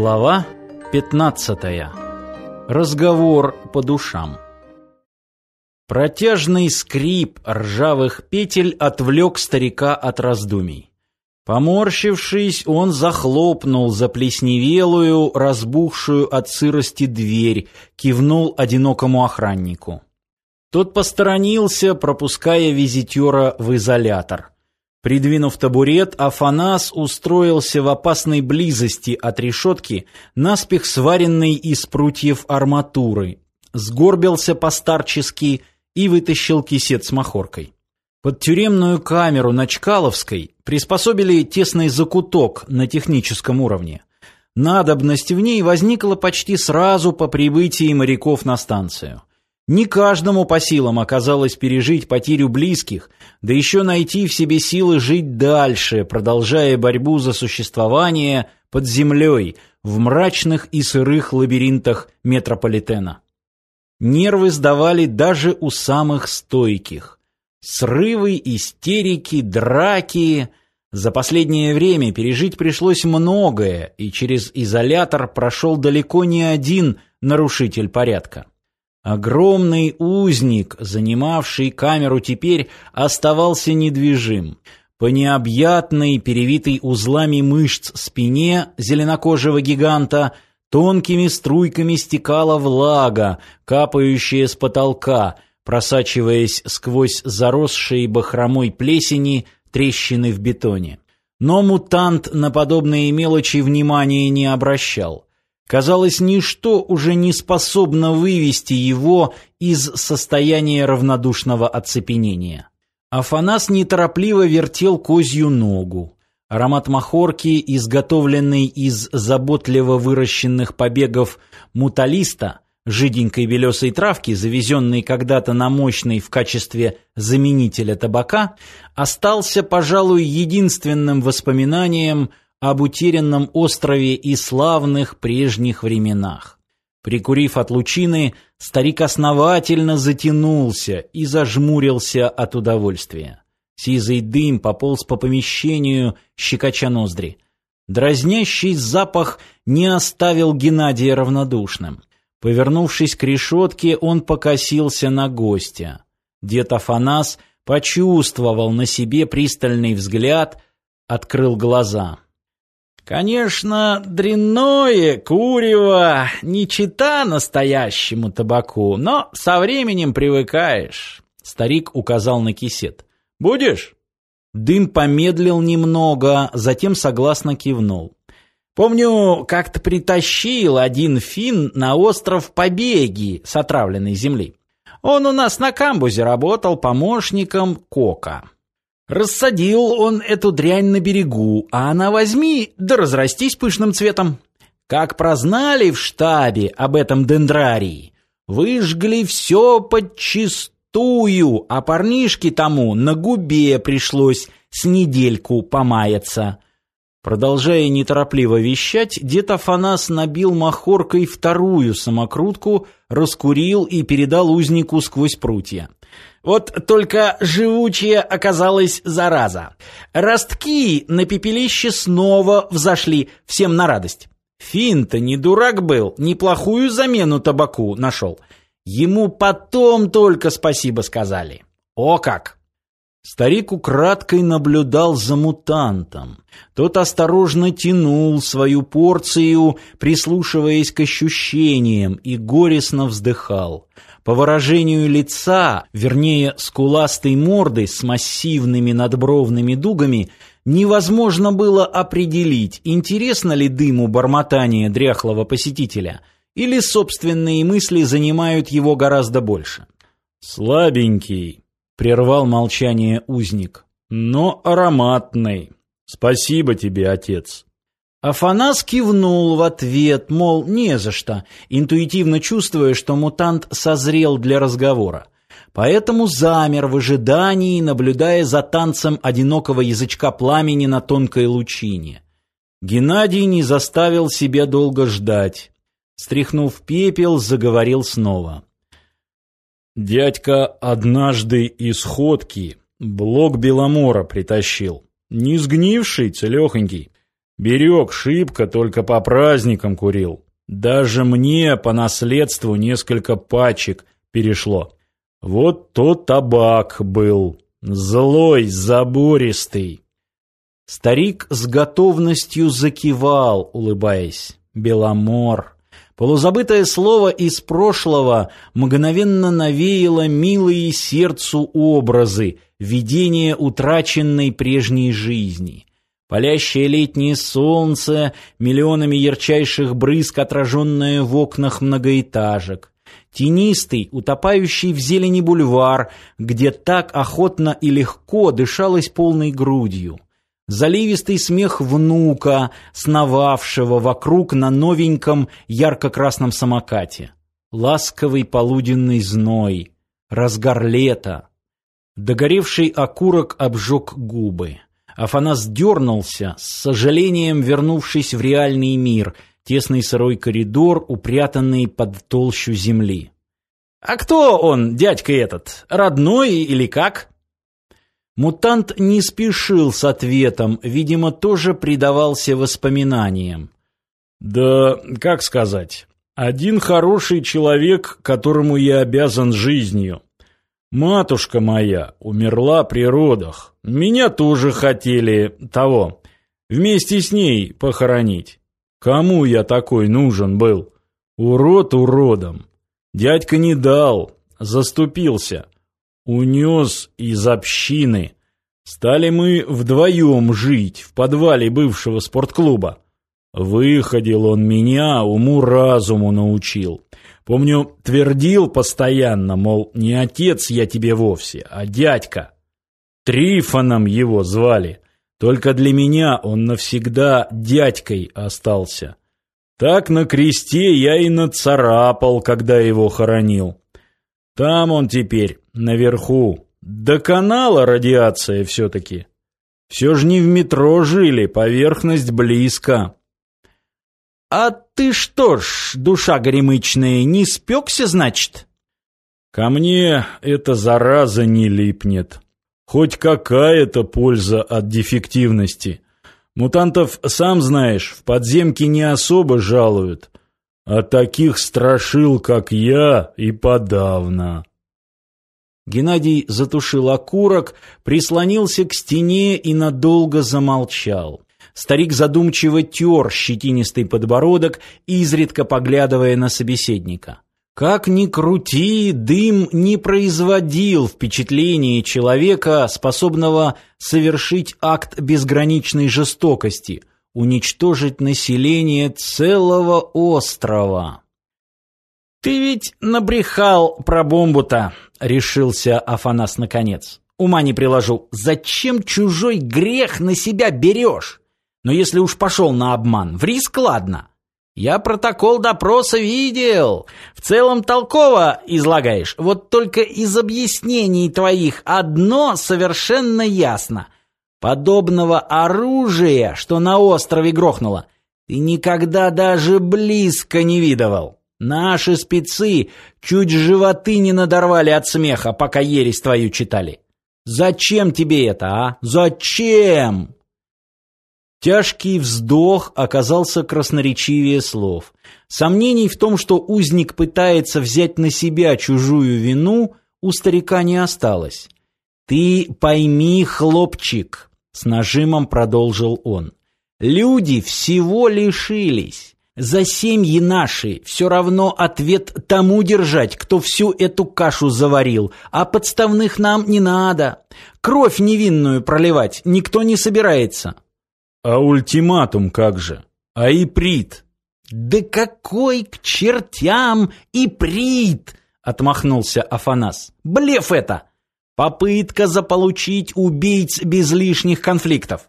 Глава 15. Разговор по душам. Протяжный скрип ржавых петель отвлек старика от раздумий. Поморщившись, он захлопнул заплесневелую, разбухшую от сырости дверь, кивнул одинокому охраннику. Тот посторонился, пропуская визитера в изолятор. Придвинув табурет, Афанас устроился в опасной близости от решетки, наспех сваренной из прутьев арматуры, сгорбился постарчески и вытащил кисет с махоркой. Под тюремную камеру на Чкаловской приспособили тесный закуток на техническом уровне. Надобность в ней возникла почти сразу по прибытии моряков на станцию. Не каждому по силам оказалось пережить потерю близких, да еще найти в себе силы жить дальше, продолжая борьбу за существование под землей в мрачных и сырых лабиринтах метрополитена. Нервы сдавали даже у самых стойких. Срывы, истерики, драки. За последнее время пережить пришлось многое, и через изолятор прошел далеко не один нарушитель порядка. Огромный узник, занимавший камеру теперь, оставался недвижим. По необъятной, перевитой узлами мышц спине зеленокожего гиганта тонкими струйками стекала влага, капающая с потолка, просачиваясь сквозь заросшие бахромой плесени трещины в бетоне. Но мутант на подобные мелочи внимания не обращал. Казалось, ничто уже не способно вывести его из состояния равнодушного оцепенения. Афанас неторопливо вертел козью ногу. Аромат махорки, изготовленный из заботливо выращенных побегов муталиста, жиденькой белесой травки, завезенной когда-то на мощной в качестве заменителя табака, остался, пожалуй, единственным воспоминанием об утерянном острове и славных прежних временах. Прикурив от лучины, старик основательно затянулся и зажмурился от удовольствия. Сизый дым пополз по помещению, щекоча ноздри. Дразнящий запах не оставил Геннадия равнодушным. Повернувшись к решетке, он покосился на гостя. Дед Афанас почувствовал на себе пристальный взгляд, открыл глаза. Конечно, дрянное курево не чита настоящему табаку, но со временем привыкаешь. Старик указал на кисет. Будешь? Дым помедлил немного, затем согласно кивнул. Помню, как-то притащил один фин на остров Побеги с отравленной земли. Он у нас на камбузе работал помощником кока. Рассадил он эту дрянь на берегу, а она возьми да разрастись пышным цветом. Как прознали в штабе об этом дендрарии, выжгли все подчистую, а парнишке тому на губе пришлось с недельку помаяться. Продолжая неторопливо вещать, дед Афанас набил махоркой вторую самокрутку, раскурил и передал узнику сквозь прутья. Вот только живучая оказалась зараза. Ростки на пепелище снова взошли, всем на радость. Финта не дурак был, неплохую замену табаку нашел. Ему потом только спасибо сказали. О как! Старик украдкой наблюдал за мутантом. Тот осторожно тянул свою порцию, прислушиваясь к ощущениям, и горестно вздыхал. По выражению лица, вернее, скуластой морды с массивными надбровными дугами, невозможно было определить, интересно ли дыму бормотание дряхлого посетителя, или собственные мысли занимают его гораздо больше. «Слабенький», — прервал молчание узник, — «но ароматный. Спасибо тебе, отец». Афанас кивнул в ответ, мол, не за что, интуитивно чувствуя, что мутант созрел для разговора. Поэтому замер в ожидании, наблюдая за танцем одинокого язычка пламени на тонкой лучине. Геннадий не заставил себя долго ждать. Стряхнув пепел, заговорил снова. «Дядька однажды из ходки блок Беломора притащил. Не сгнивший, целехонький. Берег шибко, только по праздникам курил. Даже мне по наследству несколько пачек перешло. Вот то табак был, злой, забористый. Старик с готовностью закивал, улыбаясь. Беломор. Полузабытое слово из прошлого мгновенно навеяло милые сердцу образы, видение утраченной прежней жизни. Палящее летнее солнце, миллионами ярчайших брызг, отраженное в окнах многоэтажек. Тенистый, утопающий в зелени бульвар, где так охотно и легко дышалось полной грудью. Заливистый смех внука, сновавшего вокруг на новеньком ярко-красном самокате. Ласковый полуденный зной, разгар лета. Догоревший окурок обжег губы. Афанас дернулся, с сожалением вернувшись в реальный мир, тесный сырой коридор, упрятанный под толщу земли. «А кто он, дядька этот? Родной или как?» Мутант не спешил с ответом, видимо, тоже предавался воспоминаниям. «Да, как сказать, один хороший человек, которому я обязан жизнью. Матушка моя умерла при родах. Меня тоже хотели того, вместе с ней похоронить. Кому я такой нужен был? Урод уродом. Дядька не дал, заступился. Унес из общины. Стали мы вдвоем жить в подвале бывшего спортклуба. Выходил он меня, уму-разуму научил. Помню, твердил постоянно, мол, не отец я тебе вовсе, а дядька. Трифоном его звали. Только для меня он навсегда дядькой остался. Так на кресте я и нацарапал, когда его хоронил. Там он теперь, наверху. До канала радиация все-таки. Все же не в метро жили, поверхность близко. «А ты что ж, душа горемычная, не спекся, значит?» «Ко мне эта зараза не липнет. Хоть какая-то польза от дефективности. Мутантов, сам знаешь, в подземке не особо жалуют. А таких страшил, как я, и подавно». Геннадий затушил окурок, прислонился к стене и надолго замолчал. Старик задумчиво тер щетинистый подбородок, изредка поглядывая на собеседника. Как ни крути, дым не производил впечатления человека, способного совершить акт безграничной жестокости, уничтожить население целого острова. «Ты ведь набрехал про бомбу-то», — решился Афанас наконец. «Ума не приложу. Зачем чужой грех на себя берешь? Но если уж пошел на обман, в риск ладно. Я протокол допроса видел. В целом толково излагаешь. Вот только из объяснений твоих одно совершенно ясно. Подобного оружия, что на острове грохнуло, ты никогда даже близко не видывал. Наши спецы чуть животы не надорвали от смеха, пока ересь твою читали. Зачем тебе это, а? Зачем? Тяжкий вздох оказался красноречивее слов. Сомнений в том, что узник пытается взять на себя чужую вину, у старика не осталось. «Ты пойми, хлопчик», — с нажимом продолжил он, — «люди всего лишились. За семьи наши все равно ответ тому держать, кто всю эту кашу заварил, а подставных нам не надо. Кровь невинную проливать никто не собирается». А ультиматум как же? А иприт? Да какой к чертям иприт? Отмахнулся Афанас. Блеф это! Попытка заполучить убийц без лишних конфликтов.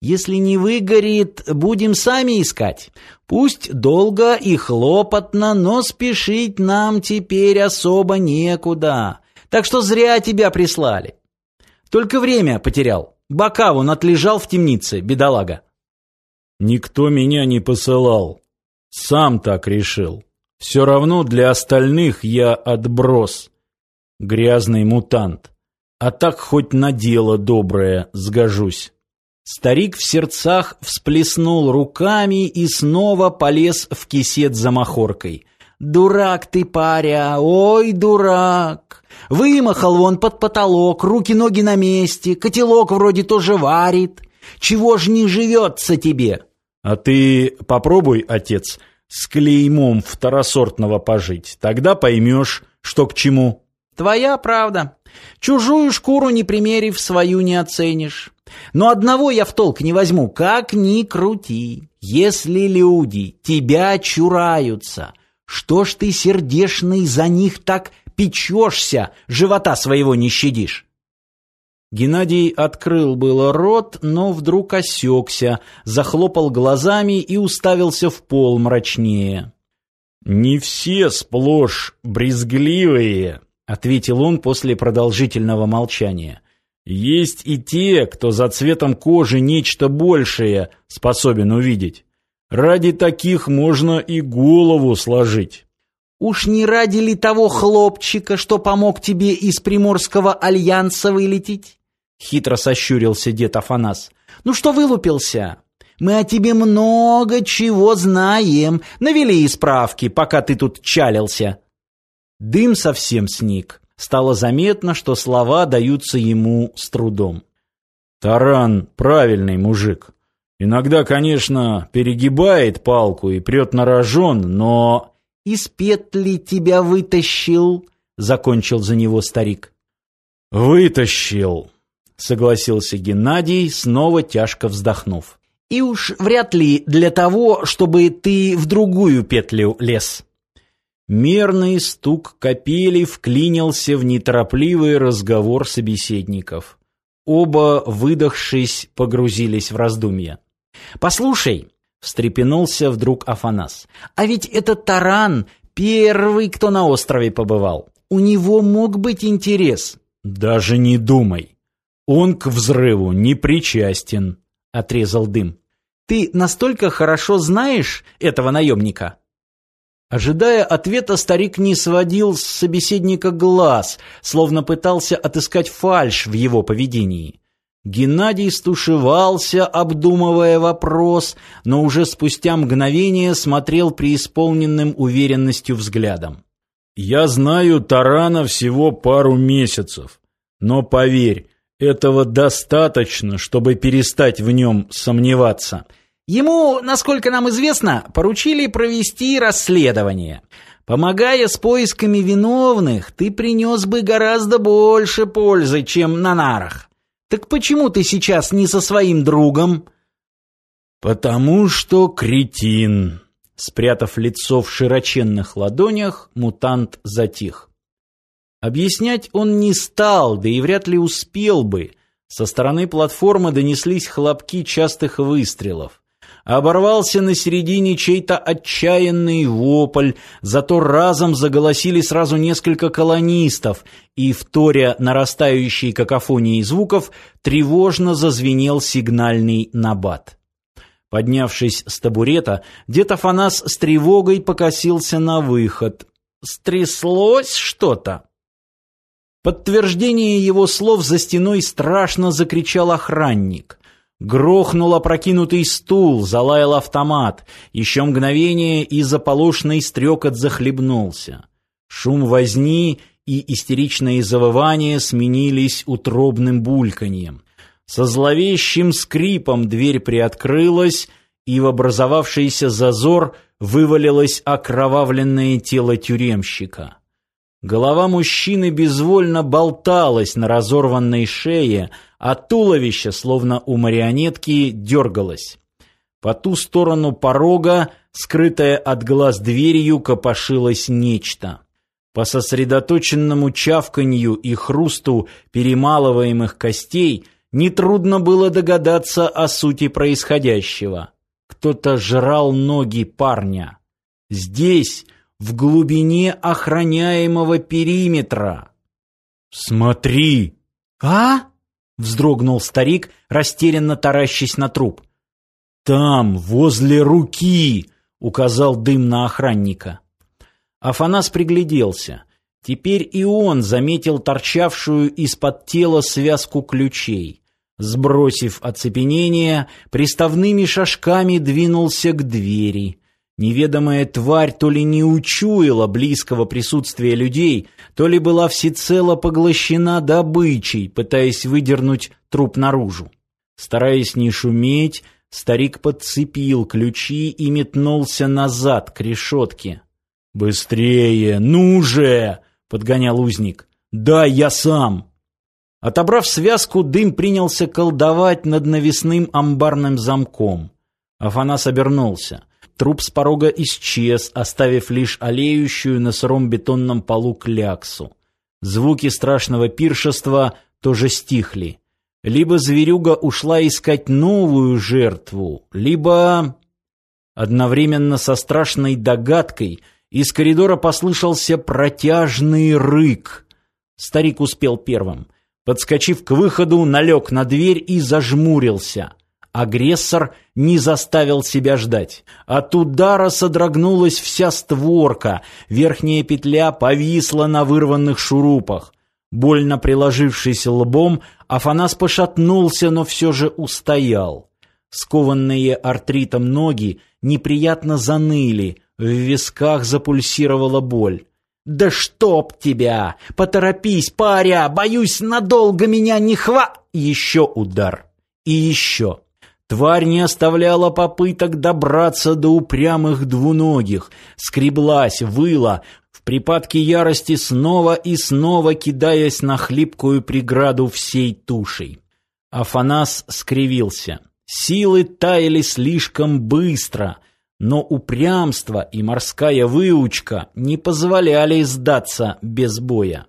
Если не выгорит, будем сами искать. Пусть долго и хлопотно, но спешить нам теперь особо некуда. Так что зря тебя прислали. Только время потерял. Бока он отлежал в темнице, бедолага. Никто меня не посылал. Сам так решил. Все равно для остальных я отброс. Грязный мутант. А так хоть на дело доброе сгожусь. Старик в сердцах всплеснул руками и снова полез в кисет за махоркой. «Дурак ты, паря, ой, дурак! Вымахал вон под потолок, руки-ноги на месте, котелок вроде тоже варит. Чего ж не живется тебе?» «А ты попробуй, отец, с клеймом второсортного пожить, тогда поймешь, что к чему». «Твоя правда. Чужую шкуру не примерив, свою не оценишь. Но одного я в толк не возьму, как ни крути. Если люди тебя чураются, что ж ты, сердешный, за них так печешься, живота своего не щадишь? Геннадий открыл было рот, но вдруг осекся, захлопал глазами и уставился в пол мрачнее. «Не все сплошь брезгливые», — ответил он после продолжительного молчания. «Есть и те, кто за цветом кожи нечто большее способен увидеть». Ради таких можно и голову сложить. Уж не ради ли того хлопчика, что помог тебе из Приморского альянса вылететь? Хитро сощурился дед Афанас. Ну что вылупился? Мы о тебе много чего знаем. Навели справки, пока ты тут чалился. Дым совсем сник. Стало заметно, что слова даются ему с трудом. Таран правильный мужик. Иногда, конечно, перегибает палку и прет на рожон, но... «Из петли тебя вытащил», — закончил за него старик. «Вытащил», — согласился Геннадий, снова тяжко вздохнув. «И уж вряд ли для того, чтобы ты в другую петлю лез». Мерный стук капели вклинился в неторопливый разговор собеседников. Оба, выдохшись, погрузились в раздумья. «Послушай», — встрепенулся вдруг Афанас, «а ведь этот таран первый, кто на острове побывал. У него мог быть интерес». «Даже не думай. Он к взрыву не причастен», — отрезал дым. «Ты настолько хорошо знаешь этого наемника?» Ожидая ответа, старик не сводил с собеседника глаз, словно пытался отыскать фальшь в его поведении. Геннадий стушевался, обдумывая вопрос, но уже спустя мгновение смотрел преисполненным уверенностью взглядом. «Я знаю Тарана всего пару месяцев, но поверь, этого достаточно, чтобы перестать в нем сомневаться». Ему, насколько нам известно, поручили провести расследование. Помогая с поисками виновных, ты принес бы гораздо больше пользы, чем на нарах. Так почему ты сейчас не со своим другом? Потому что кретин. Спрятав лицо в широченных ладонях, мутант затих. Объяснять он не стал, да и вряд ли успел бы. Со стороны платформы донеслись хлопки частых выстрелов оборвался на середине чей-то отчаянный вопль, зато разом заголосили сразу несколько колонистов, и, вторя нарастающей какофонии звуков, тревожно зазвенел сигнальный набат. Поднявшись с табурета, дед Афанас с тревогой покосился на выход. «Стряслось что-то?» Подтверждение его слов за стеной страшно закричал охранник. Грохнул опрокинутый стул, залаял автомат. Еще мгновение, и заполошный стрекот захлебнулся. Шум возни и истеричные завывания сменились утробным бульканьем. Со зловещим скрипом дверь приоткрылась, и в образовавшийся зазор вывалилось окровавленное тело тюремщика. Голова мужчины безвольно болталась на разорванной шее, а туловище, словно у марионетки, дергалось. По ту сторону порога, скрытое от глаз дверью, копошилось нечто. По сосредоточенному чавканью и хрусту перемалываемых костей нетрудно было догадаться о сути происходящего. Кто-то жрал ноги парня. Здесь в глубине охраняемого периметра. «Смотри!» «А?» — вздрогнул старик, растерянно таращась на труп. «Там, возле руки!» — указал дым на охранника. Афанас пригляделся. Теперь и он заметил торчавшую из-под тела связку ключей. Сбросив оцепенение, приставными шажками двинулся к двери. Неведомая тварь то ли не учуяла близкого присутствия людей, то ли была всецело поглощена добычей, пытаясь выдернуть труп наружу. Стараясь не шуметь, старик подцепил ключи и метнулся назад к решетке. «Быстрее! Ну же!» — подгонял узник. «Да, я сам!» Отобрав связку, дым принялся колдовать над навесным амбарным замком. Афанас обернулся. Труп с порога исчез, оставив лишь олеющую на сыром бетонном полу кляксу. Звуки страшного пиршества тоже стихли. Либо зверюга ушла искать новую жертву, либо... Одновременно со страшной догадкой из коридора послышался протяжный рык. Старик успел первым — Подскочив к выходу, налег на дверь и зажмурился. Агрессор не заставил себя ждать. От удара содрогнулась вся створка, верхняя петля повисла на вырванных шурупах. Больно приложившись лбом, Афанас пошатнулся, но все же устоял. Скованные артритом ноги неприятно заныли, в висках запульсировала боль. «Да чтоб тебя! Поторопись, паря! Боюсь, надолго меня не хва...» Еще удар. И еще. Тварь не оставляла попыток добраться до упрямых двуногих. Скреблась, выла, в припадке ярости снова и снова кидаясь на хлипкую преграду всей тушей. Афанас скривился. Силы таяли слишком быстро — но упрямство и морская выучка не позволяли сдаться без боя.